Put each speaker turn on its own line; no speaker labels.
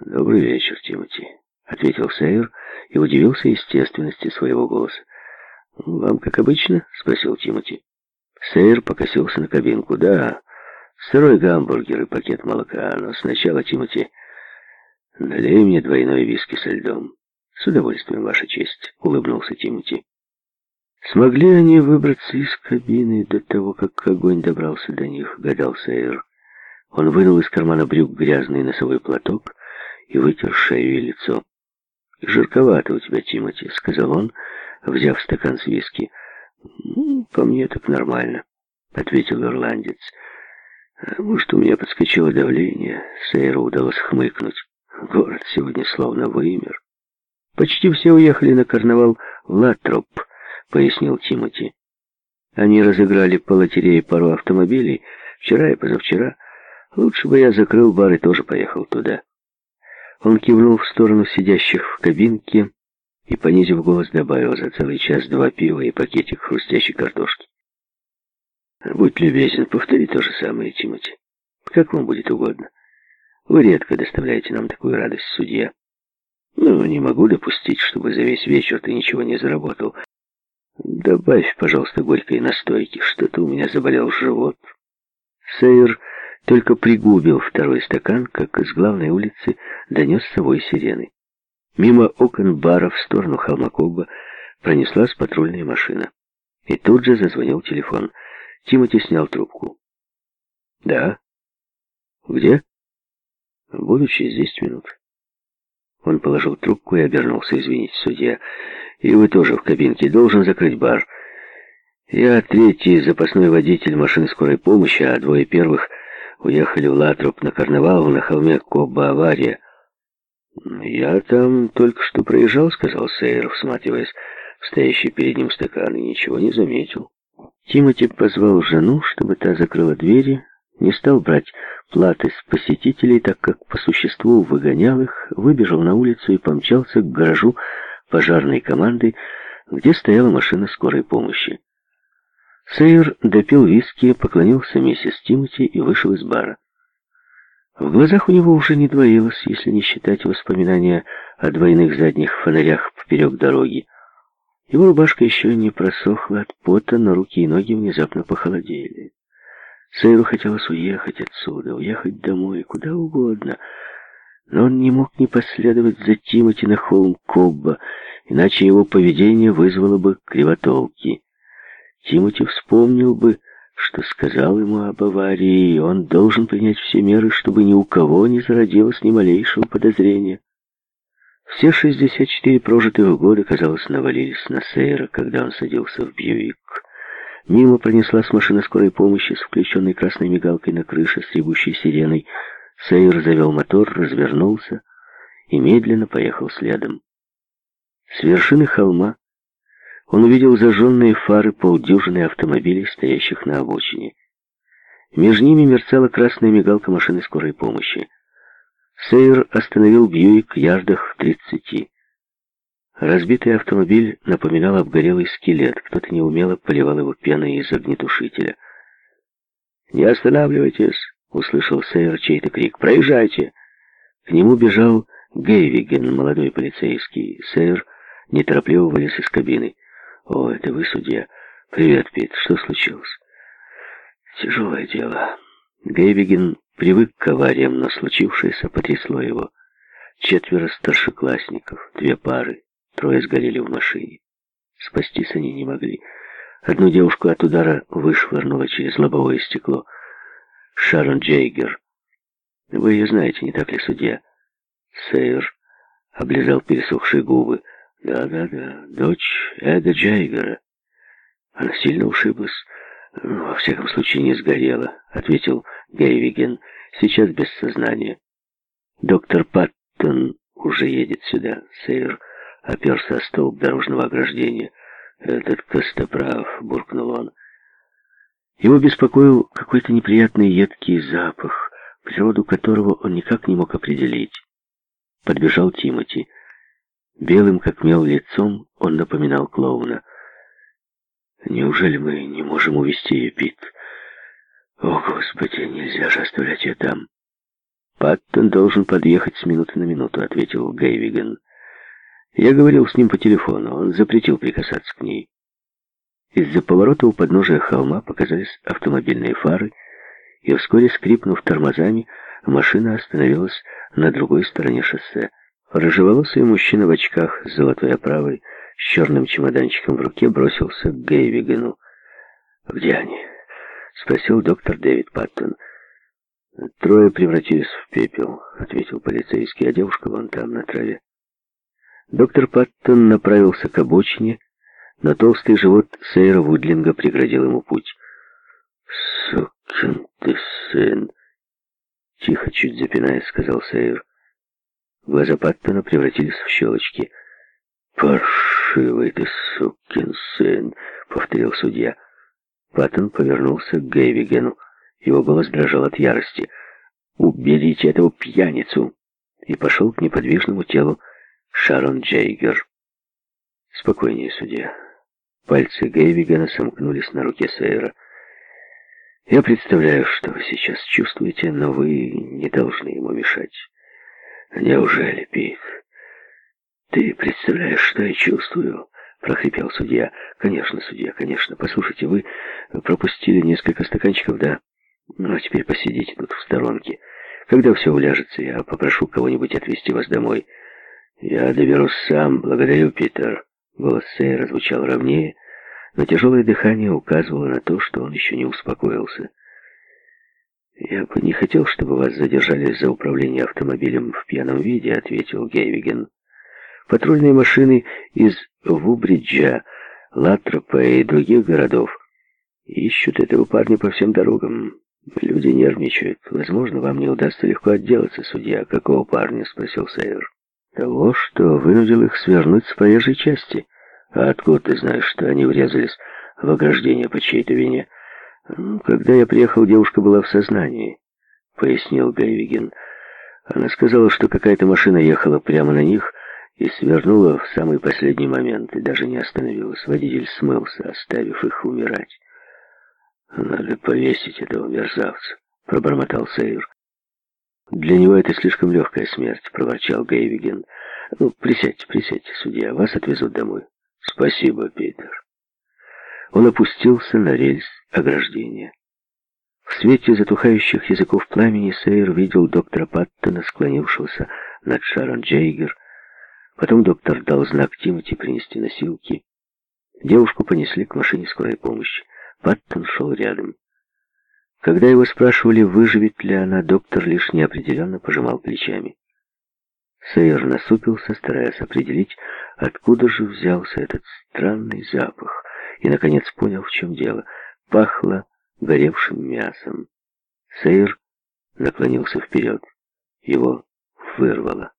«Добрый вечер, Тимоти», — ответил Сейер и удивился естественности своего голоса. «Вам как обычно?» — спросил Тимоти. Сейер покосился на кабинку. «Да, сырой гамбургер и пакет молока, но сначала, Тимоти, налей мне двойной виски со льдом». «С удовольствием, Ваша честь», — улыбнулся Тимоти. Смогли они выбраться из кабины до того, как огонь добрался до них, гадал Сейер. Он вынул из кармана брюк грязный носовой платок и вытер шею и лицо. «Жарковато у тебя, Тимоти», — сказал он, взяв стакан с виски. «Ну, по мне так нормально», — ответил ирландец. «А «Может, у меня подскочило давление?» Сейру удалось хмыкнуть. «Город сегодня словно вымер». «Почти все уехали на карнавал в Латроп», — пояснил Тимоти. «Они разыграли по лотерее пару автомобилей вчера и позавчера. Лучше бы я закрыл бар и тоже поехал туда». Он кивнул в сторону сидящих в кабинке и, понизив голос, добавил за целый час два пива и пакетик хрустящей картошки. «Будь любезен, повтори то же самое, Тимоти. Как вам будет угодно. Вы редко доставляете нам такую радость, судья. Ну, не могу допустить, чтобы за весь вечер ты ничего не заработал. Добавь, пожалуйста, горькой настойки. Что-то у меня заболел живот». Сейер только пригубил второй стакан, как из главной улицы донес совой сирены. Мимо окон бара в сторону холма Кобба пронеслась патрульная машина. И тут же зазвонил телефон. Тимоти снял трубку. «Да?» «Где?» «Буду через десять минут». Он положил трубку и обернулся. «Извините, судья, и вы тоже в кабинке. Должен закрыть бар. Я третий запасной водитель машины скорой помощи, а двое первых уехали в Латроп на карнавал на холме Кобба авария». «Я там только что проезжал», — сказал Сейер, всматриваясь в стоящий перед ним стакан, и ничего не заметил. Тимоти позвал жену, чтобы та закрыла двери, не стал брать платы с посетителей, так как по существу выгонял их, выбежал на улицу и помчался к гаражу пожарной команды, где стояла машина скорой помощи. Сейер допил виски, поклонился миссис Тимоти и вышел из бара. В глазах у него уже не двоилось, если не считать воспоминания о двойных задних фонарях поперек дороги. Его рубашка еще не просохла от пота, но руки и ноги внезапно похолодели. Сейру хотелось уехать отсюда, уехать домой, куда угодно. Но он не мог не последовать за Тимоти на холм Кобба, иначе его поведение вызвало бы кривотолки. Тимоти вспомнил бы, что сказал ему об аварии, и он должен принять все меры, чтобы ни у кого не зародилось ни малейшего подозрения. Все 64 прожитых года, казалось, навалились на Сейра, когда он садился в Бьюик. Мимо пронеслась машина скорой помощи с включенной красной мигалкой на крыше с сиреной. Сейр завел мотор, развернулся и медленно поехал следом. С вершины холма он увидел зажженные фары полдюжины автомобилей, стоящих на обочине. Между ними мерцала красная мигалка машины скорой помощи. Сейер остановил Бьюик ярдах в тридцати. Разбитый автомобиль напоминал обгорелый скелет. Кто-то неумело поливал его пеной из огнетушителя. «Не останавливайтесь!» — услышал Сейер чей-то крик. «Проезжайте!» К нему бежал Гейвиген, молодой полицейский. Сейер неторопливо вылез из кабины. «О, это вы, судья. Привет, Пит. Что случилось?» «Тяжелое дело». Гейвиген привык к авариям, но случившееся потрясло его. Четверо старшеклассников, две пары, трое сгорели в машине. Спастись они не могли. Одну девушку от удара вышвырнуло через лобовое стекло. Шарон Джейгер. Вы ее знаете, не так ли, судья? Сейер облизал пересохшие губы. Да-да-да, дочь Эда Джейгера. Она сильно ушиблась. Ну, во всяком случае, не сгорела, ответил Гейвиген. Сейчас без сознания. Доктор Паттон уже едет сюда. Сейр оперся о столб дорожного ограждения. Этот костоправ, буркнул он. Его беспокоил какой-то неприятный едкий запах, природу которого он никак не мог определить. Подбежал Тимоти. Белым, как мел лицом, он напоминал клоуна. «Неужели мы не можем увести ее, Пит? О, Господи, нельзя же оставлять ее там!» Паттон должен подъехать с минуты на минуту», — ответил Гейвиген. «Я говорил с ним по телефону, он запретил прикасаться к ней». Из-за поворота у подножия холма показались автомобильные фары, и вскоре, скрипнув тормозами, машина остановилась на другой стороне шоссе. Рыжеволосый мужчина в очках с золотой оправой, с черным чемоданчиком в руке, бросился к Гейвигену. «Где они?» — спросил доктор Дэвид Паттон. «Трое превратились в пепел», — ответил полицейский, а девушка вон там, на траве. Доктор Паттон направился к обочине, но толстый живот Сейра Вудлинга преградил ему путь. «Сукин ты сын!» Тихо, чуть запинаясь, сказал Сейр. Глаза Паттона превратились в щелочки. «Паршивый ты сукин сын!» — повторил судья. Паттон повернулся к Гейвигену. Его голос дрожал от ярости. «Уберите этого пьяницу!» И пошел к неподвижному телу Шарон Джейгер. «Спокойнее, судья». Пальцы Гейвигена сомкнулись на руке Сейра. «Я представляю, что вы сейчас чувствуете, но вы не должны ему мешать». «Неужели, Пит? Ты представляешь, что я чувствую?» — прохрипел судья. «Конечно, судья, конечно. Послушайте, вы пропустили несколько стаканчиков, да? Ну, а теперь посидите тут в сторонке. Когда все уляжется, я попрошу кого-нибудь отвезти вас домой. Я доберусь сам. Благодарю, Питер». Голос Сэя звучал ровнее, но тяжелое дыхание указывало на то, что он еще не успокоился. «Я бы не хотел, чтобы вас задержали за управление автомобилем в пьяном виде», — ответил Гейвиген. Патрульные машины из Вубриджа, Латропа и других городов ищут этого парня по всем дорогам. Люди нервничают. Возможно, вам не удастся легко отделаться, судья. Какого парня? Спросил Сейер. Того, что вынудил их свернуть с проезжей части. А откуда ты знаешь, что они врезались в ограждение по чьей-то вине? Ну, когда я приехал, девушка была в сознании, пояснил Гайвиген. Она сказала, что какая-то машина ехала прямо на них, и свернула в самый последний момент и даже не остановилась. Водитель смылся, оставив их умирать. «Надо повесить этого мерзавца», — пробормотал Сейр. «Для него это слишком легкая смерть», — проворчал Гейвиген. «Ну, присядьте, присядьте, судья, вас отвезут домой». «Спасибо, Питер». Он опустился на рельс ограждения. В свете затухающих языков пламени Сейр видел доктора Паттона, склонившегося над Шарон Джейгер, Потом доктор дал знак Тимати принести носилки. Девушку понесли к машине скорой помощи. Паттон шел рядом. Когда его спрашивали, выживет ли она, доктор лишь неопределенно пожимал плечами. Сейер насупился, стараясь определить, откуда же взялся этот странный запах, и, наконец, понял, в чем дело. Пахло горевшим мясом. Сейер наклонился вперед. Его вырвало.